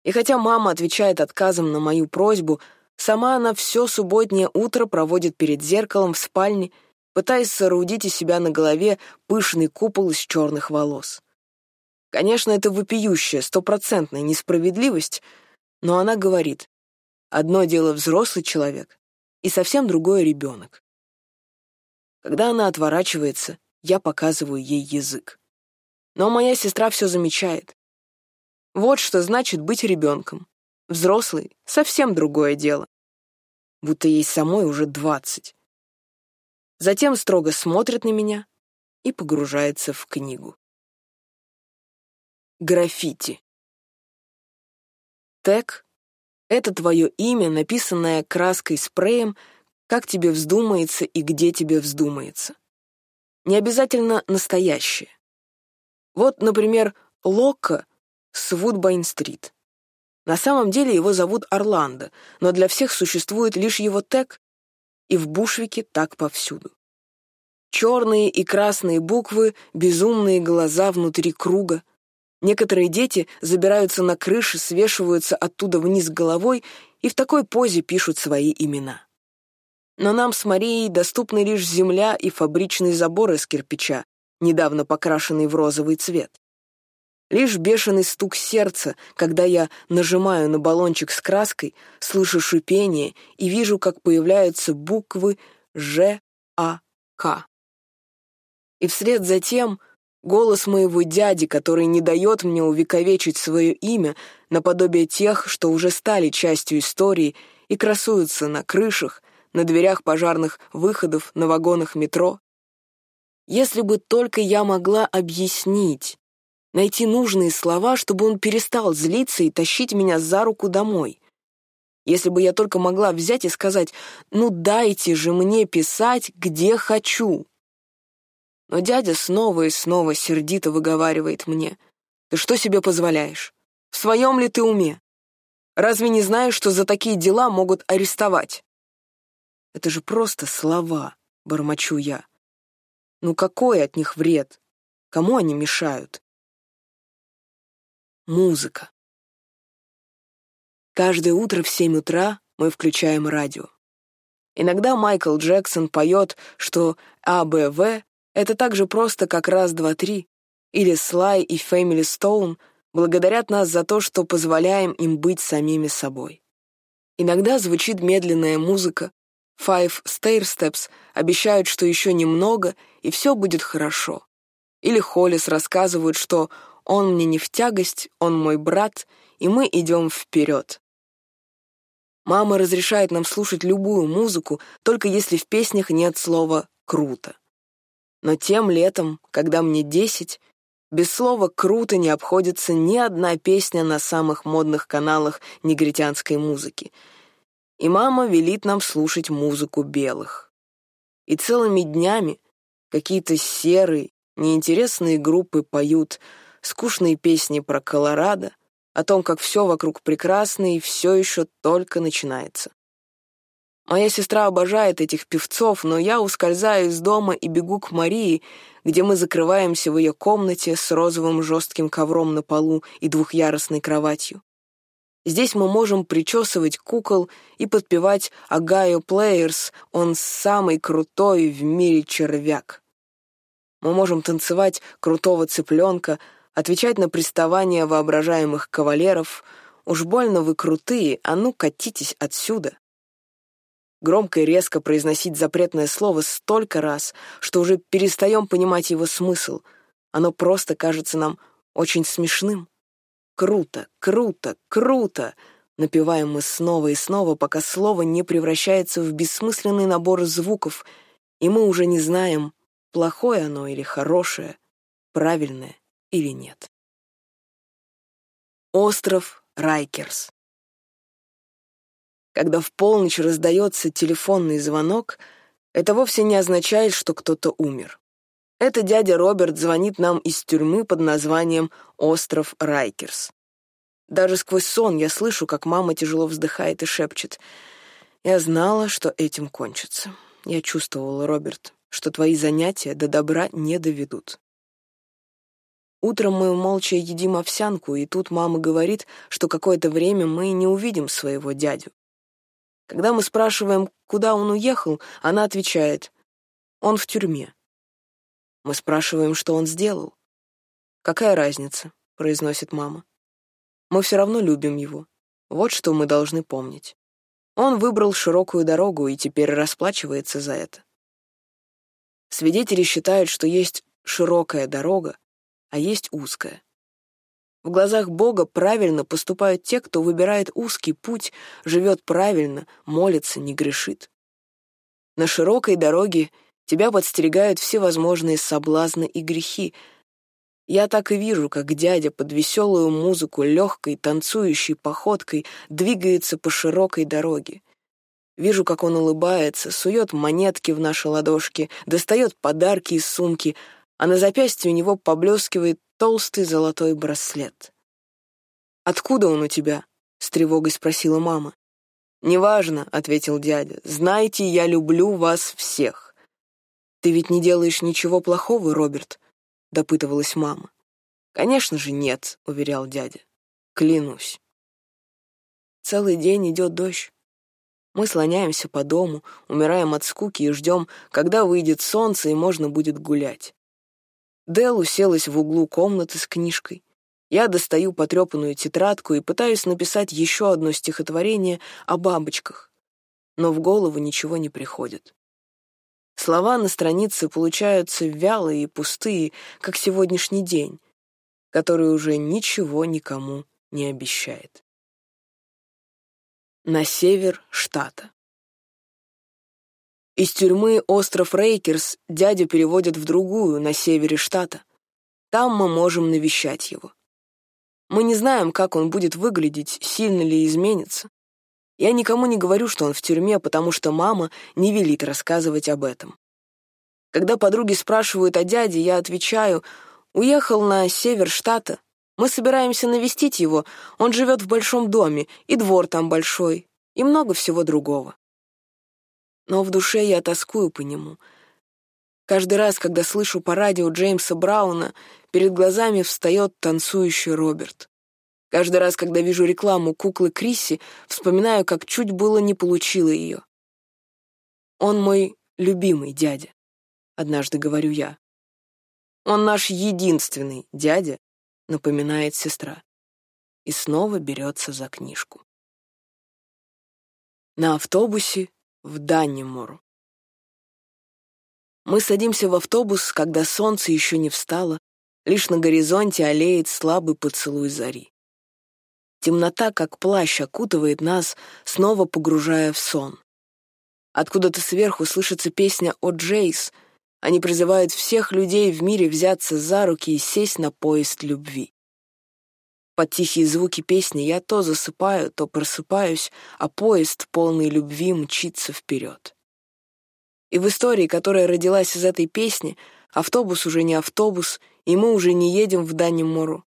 Speaker 1: И хотя мама отвечает отказом на мою просьбу, сама она все субботнее утро проводит перед зеркалом в спальне, пытаясь соорудить из себя на голове пышный купол из черных волос. Конечно, это вопиющая, стопроцентная несправедливость, но она говорит, одно дело взрослый человек и совсем другое ребенок. Когда она отворачивается, я показываю ей язык. Но моя сестра все замечает. Вот что значит быть ребенком. Взрослый — совсем другое дело. Будто ей самой уже двадцать. Затем строго смотрит на меня и погружается в книгу. Граффити. Тег — это твое имя, написанное краской-спреем, как тебе вздумается и где тебе вздумается. Не обязательно настоящее. Вот, например, Локко с Вудбайн-стрит. На самом деле его зовут Орландо, но для всех существует лишь его тег, и в Бушвике так повсюду. Черные и красные буквы, безумные глаза внутри круга — Некоторые дети забираются на крыши, свешиваются оттуда вниз головой и в такой позе пишут свои имена. Но нам с Марией доступны лишь земля и фабричный забор из кирпича, недавно покрашенный в розовый цвет. Лишь бешеный стук сердца, когда я нажимаю на баллончик с краской, слышу шипение и вижу, как появляются буквы Ж, А, К. И вслед за тем Голос моего дяди, который не дает мне увековечить свое имя наподобие тех, что уже стали частью истории и красуются на крышах, на дверях пожарных выходов, на вагонах метро. Если бы только я могла объяснить, найти нужные слова, чтобы он перестал злиться и тащить меня за руку домой. Если бы я только могла взять и сказать «ну дайте же мне писать, где хочу». Но дядя снова и снова сердито выговаривает мне. «Ты что себе позволяешь? В своем ли ты уме? Разве не знаешь, что за такие дела могут арестовать?» «Это же просто слова», — бормочу я. «Ну какой от них вред? Кому они мешают? Музыка. Каждое утро в семь утра мы включаем радио. Иногда Майкл Джексон поет, что АБВ — это так же просто, как раз, два, три, или Слай и Фэмили Стоун благодарят нас за то, что позволяем им быть самими собой. Иногда звучит медленная музыка, Five Stair Steps обещают, что еще немного, и все будет хорошо. Или Холлис рассказывают, что «он мне не в тягость, он мой брат, и мы идем вперед». Мама разрешает нам слушать любую музыку, только если в песнях нет слова «круто». Но тем летом, когда мне десять, без слова «круто» не обходится ни одна песня на самых модных каналах негритянской музыки. И мама велит нам слушать музыку белых. И целыми днями какие-то серые, неинтересные группы поют скучные песни про Колорадо, о том, как все вокруг прекрасно и все еще только начинается. Моя сестра обожает этих певцов, но я ускользаю из дома и бегу к Марии, где мы закрываемся в ее комнате с розовым жестким ковром на полу и двухъярусной кроватью. Здесь мы можем причесывать кукол и подпевать «Ohio Players», он самый крутой в мире червяк. Мы можем танцевать крутого цыпленка, отвечать на приставания воображаемых кавалеров. Уж больно вы крутые, а ну катитесь отсюда. Громко и резко произносить запретное слово столько раз, что уже перестаем понимать его смысл. Оно просто кажется нам очень смешным. Круто, круто, круто! Напеваем мы снова и снова, пока слово не превращается в бессмысленный набор звуков, и мы уже не знаем, плохое оно или хорошее, правильное или нет. Остров Райкерс. Когда в полночь раздается телефонный звонок, это вовсе не означает, что кто-то умер. Это дядя Роберт звонит нам из тюрьмы под названием «Остров Райкерс». Даже сквозь сон я слышу, как мама тяжело вздыхает и шепчет. «Я знала, что этим кончится. Я чувствовала, Роберт, что твои занятия до добра не доведут. Утром мы молча едим овсянку, и тут мама говорит, что какое-то время мы не увидим своего дядю. Когда мы спрашиваем, куда он уехал, она отвечает, он в тюрьме. Мы спрашиваем, что он сделал. «Какая разница?» — произносит мама. «Мы все равно любим его. Вот что мы должны помнить. Он выбрал широкую дорогу и теперь расплачивается за это. Свидетели считают, что есть широкая дорога, а есть узкая. В глазах Бога правильно поступают те, кто выбирает узкий путь, живет правильно, молится, не грешит. На широкой дороге тебя подстерегают всевозможные соблазны и грехи. Я так и вижу, как дядя под веселую музыку легкой, танцующей походкой двигается по широкой дороге. Вижу, как он улыбается, сует монетки в наши ладошки, достает подарки из сумки, а на запястье у него поблескивает толстый золотой браслет. «Откуда он у тебя?» — с тревогой спросила мама. «Неважно», — ответил дядя. «Знаете, я люблю вас всех». «Ты ведь не делаешь ничего плохого, Роберт?» — допытывалась мама. «Конечно же нет», — уверял дядя. «Клянусь». Целый день идет дождь. Мы слоняемся по дому, умираем от скуки и ждем, когда выйдет солнце и можно будет гулять. Дел уселась в углу комнаты с книжкой. Я достаю потрепанную тетрадку и пытаюсь написать еще одно стихотворение о бабочках. Но в голову ничего не приходит. Слова на странице получаются вялые и пустые, как сегодняшний день, который уже ничего никому не обещает. На север штата. Из тюрьмы остров Рейкерс дядю переводят в другую, на севере штата. Там мы можем навещать его. Мы не знаем, как он будет выглядеть, сильно ли изменится. Я никому не говорю, что он в тюрьме, потому что мама не велит рассказывать об этом. Когда подруги спрашивают о дяде, я отвечаю, уехал на север штата. Мы собираемся навестить его, он живет в большом доме, и двор там большой, и много всего другого но в душе я тоскую по нему. Каждый раз, когда слышу по радио Джеймса Брауна, перед глазами встает танцующий Роберт. Каждый раз, когда вижу рекламу куклы Крисси, вспоминаю, как чуть было не получила ее. Он мой любимый дядя, однажды говорю я. Он наш единственный дядя, напоминает сестра. И снова берется за книжку. На автобусе в Даннемору. Мы садимся в автобус, когда солнце еще не встало, лишь на горизонте олеет слабый поцелуй зари. Темнота, как плащ, окутывает нас, снова погружая в сон. Откуда-то сверху слышится песня о Джейс. Они призывают всех людей в мире взяться за руки и сесть на поезд любви. Под тихие звуки песни я то засыпаю, то просыпаюсь, а поезд, полный любви, мчится вперед. И в истории, которая родилась из этой песни, автобус уже не автобус, и мы уже не едем в Даннемору.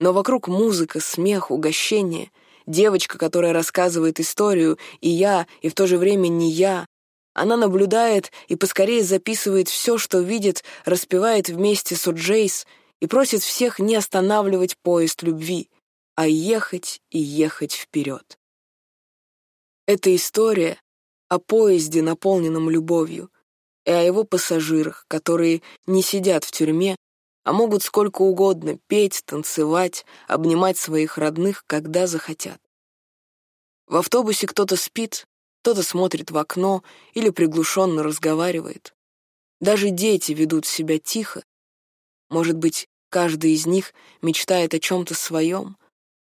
Speaker 1: Но вокруг музыка, смех, угощение, девочка, которая рассказывает историю, и я, и в то же время не я. Она наблюдает и поскорее записывает все, что видит, распевает вместе с О'Джейс и просит всех не останавливать поезд любви, а ехать и ехать вперед. Эта история о поезде, наполненном любовью, и о его пассажирах, которые не сидят в тюрьме, а могут сколько угодно петь, танцевать, обнимать своих родных, когда захотят. В автобусе кто-то спит, кто-то смотрит в окно или приглушенно разговаривает. Даже дети ведут себя тихо. Может быть, каждый из них мечтает о чем-то своем,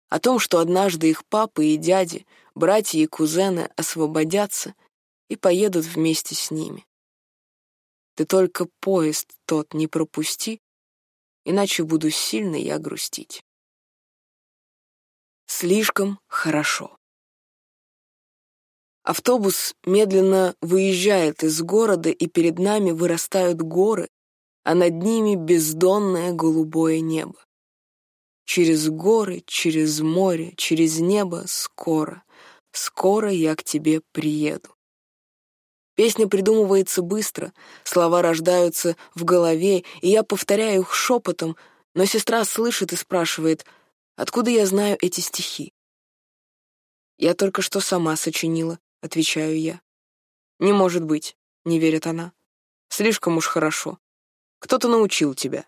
Speaker 1: о том, что однажды их папы и дяди, братья и кузены освободятся и поедут вместе с ними. Ты только поезд тот не пропусти, иначе буду сильно я грустить. Слишком хорошо. Автобус медленно выезжает из города, и перед нами вырастают горы, а над ними бездонное голубое небо. Через горы, через море, через небо скоро, скоро я к тебе приеду. Песня придумывается быстро, слова рождаются в голове, и я повторяю их шепотом, но сестра слышит и спрашивает, откуда я знаю эти стихи. «Я только что сама сочинила», — отвечаю я. «Не может быть», — не верит она. «Слишком уж хорошо. Кто-то научил тебя».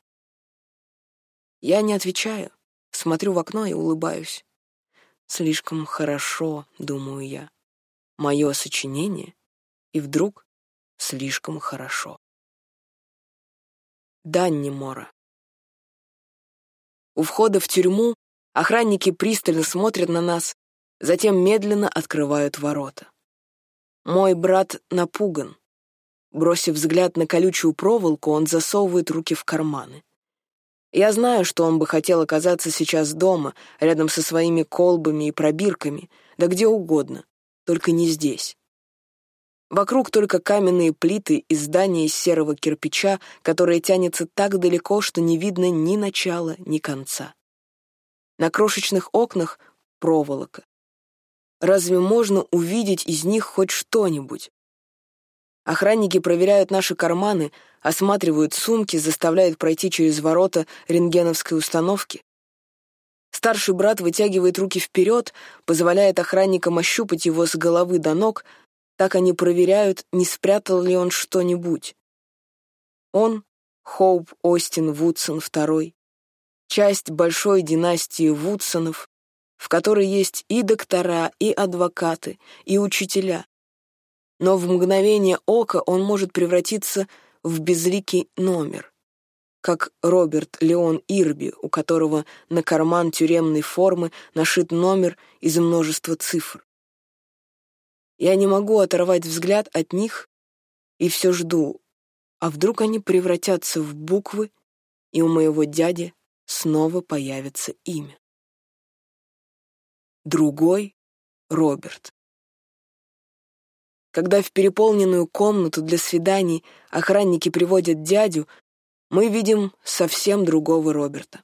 Speaker 1: Я не отвечаю, смотрю в окно и улыбаюсь. «Слишком хорошо», — думаю я. «Мое сочинение?» И вдруг слишком хорошо. Данни Мора. У входа в тюрьму охранники пристально смотрят на нас, затем медленно открывают ворота. Мой брат напуган. Бросив взгляд на колючую проволоку, он засовывает руки в карманы. Я знаю, что он бы хотел оказаться сейчас дома, рядом со своими колбами и пробирками, да где угодно, только не здесь. Вокруг только каменные плиты и здания из серого кирпича, которое тянется так далеко, что не видно ни начала, ни конца. На крошечных окнах проволока. Разве можно увидеть из них хоть что-нибудь? Охранники проверяют наши карманы, осматривают сумки, заставляют пройти через ворота рентгеновской установки. Старший брат вытягивает руки вперед, позволяет охранникам ощупать его с головы до ног, так они проверяют, не спрятал ли он что-нибудь. Он — Хоуп Остин Вудсон II, часть большой династии Вудсонов, в которой есть и доктора, и адвокаты, и учителя. Но в мгновение ока он может превратиться в безликий номер, как Роберт Леон Ирби, у которого на карман тюремной формы нашит номер из множества цифр. Я не могу оторвать взгляд от них и все жду, а вдруг они превратятся в буквы, и у моего дяди снова появится имя. Другой — Роберт. Когда в переполненную комнату для свиданий охранники приводят дядю, мы видим совсем другого Роберта.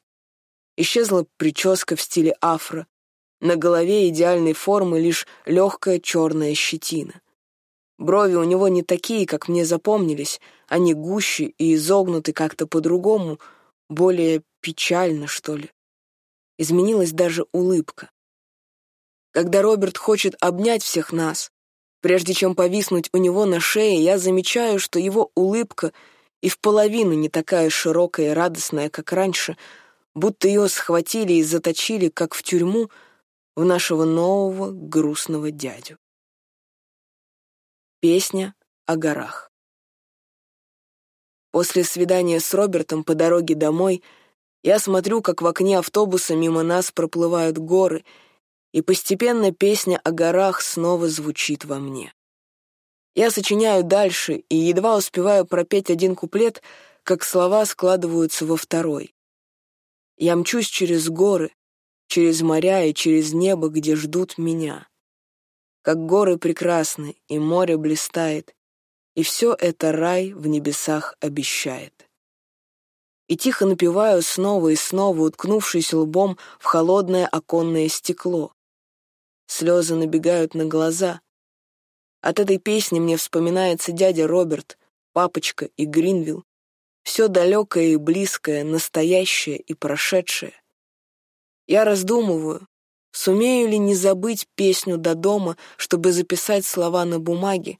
Speaker 1: Исчезла прическа в стиле афро, на голове идеальной формы лишь легкая черная щетина. Брови у него не такие, как мне запомнились, они гуще и изогнуты как-то по-другому, более печально, что ли. Изменилась даже улыбка. Когда Роберт хочет обнять всех нас, прежде чем повиснуть у него на шее, я замечаю, что его улыбка и в половину не такая широкая и радостная, как раньше, будто ее схватили и заточили, как в тюрьму, в нашего нового грустного дядю. Песня о горах. После свидания с Робертом по дороге домой я смотрю, как в окне автобуса мимо нас проплывают горы, и постепенно песня о горах снова звучит во мне. Я сочиняю дальше и едва успеваю пропеть один куплет, как слова складываются во второй. Я мчусь через горы, через моря и через небо, где ждут меня как горы прекрасны, и море блистает, и все это рай в небесах обещает. И тихо напеваю снова и снова, уткнувшись лбом в холодное оконное стекло. Слезы набегают на глаза. От этой песни мне вспоминается дядя Роберт, папочка и Гринвилл, все далекое и близкое, настоящее и прошедшее. Я раздумываю, Сумею ли не забыть песню до дома, чтобы записать слова на бумаге?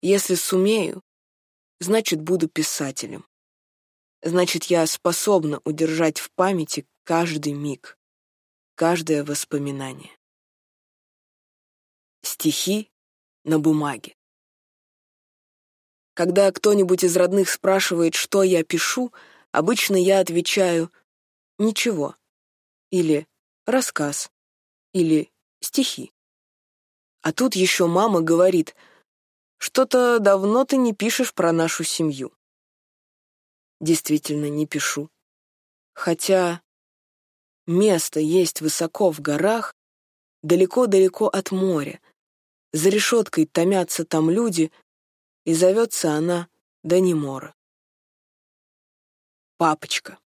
Speaker 1: Если сумею, значит, буду писателем. Значит, я способна удержать в памяти каждый миг, каждое воспоминание. Стихи на бумаге. Когда кто-нибудь из родных спрашивает, что я пишу, обычно я отвечаю «ничего» или рассказ или стихи. А тут еще мама говорит, что-то давно ты не пишешь про нашу семью. Действительно, не пишу. Хотя место есть высоко в горах, далеко-далеко от моря. За решеткой томятся там люди, и зовется она Данимора. Папочка.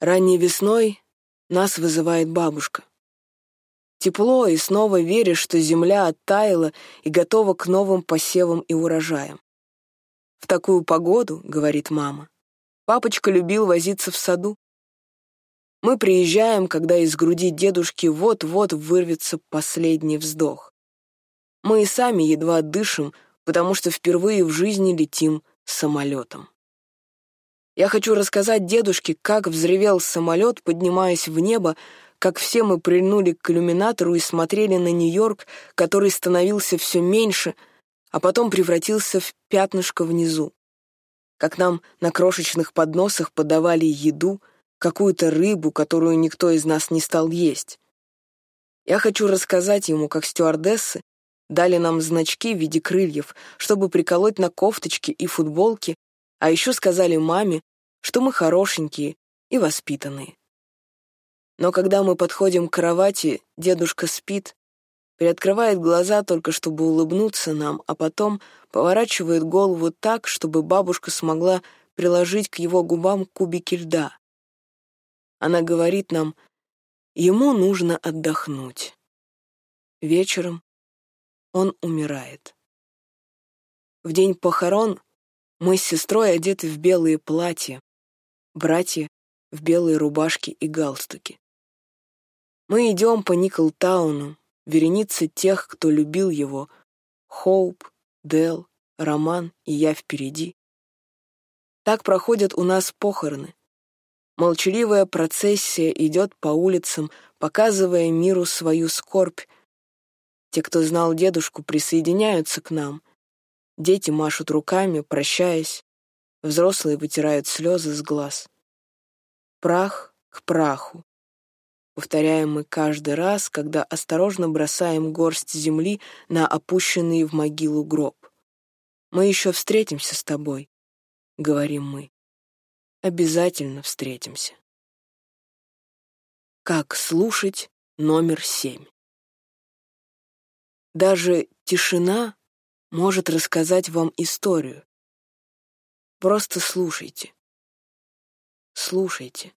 Speaker 1: Ранней весной нас вызывает бабушка. Тепло, и снова веришь, что земля оттаяла и готова к новым посевам и урожаям. В такую погоду, говорит мама, папочка любил возиться в саду. Мы приезжаем, когда из груди дедушки вот-вот вырвется последний вздох. Мы и сами едва дышим, потому что впервые в жизни летим самолетом. Я хочу рассказать дедушке, как взревел самолет, поднимаясь в небо, как все мы прильнули к иллюминатору и смотрели на Нью-Йорк, который становился все меньше, а потом превратился в пятнышко внизу. Как нам на крошечных подносах подавали еду, какую-то рыбу, которую никто из нас не стал есть. Я хочу рассказать ему, как стюардессы дали нам значки в виде крыльев, чтобы приколоть на кофточки и футболки, а еще сказали маме, что мы хорошенькие и воспитанные. Но когда мы подходим к кровати, дедушка спит, приоткрывает глаза только чтобы улыбнуться нам, а потом поворачивает голову так, чтобы бабушка смогла приложить к его губам кубики льда. Она говорит нам, ему нужно отдохнуть. Вечером он умирает. В день похорон мы с сестрой одеты в белые платья, братья в белые рубашки и галстуки. Мы идем по Николтауну, вереницы тех, кто любил его, Хоуп, Дел, Роман и я впереди. Так проходят у нас похороны. Молчаливая процессия идет по улицам, показывая миру свою скорбь. Те, кто знал дедушку, присоединяются к нам — Дети машут руками, прощаясь. Взрослые вытирают слезы с глаз. Прах к праху. Повторяем мы каждый раз, когда осторожно бросаем горсть земли на опущенный в могилу гроб. «Мы еще встретимся с тобой», — говорим мы. Обязательно встретимся. Как слушать номер семь? Даже тишина может рассказать вам историю. Просто слушайте. Слушайте.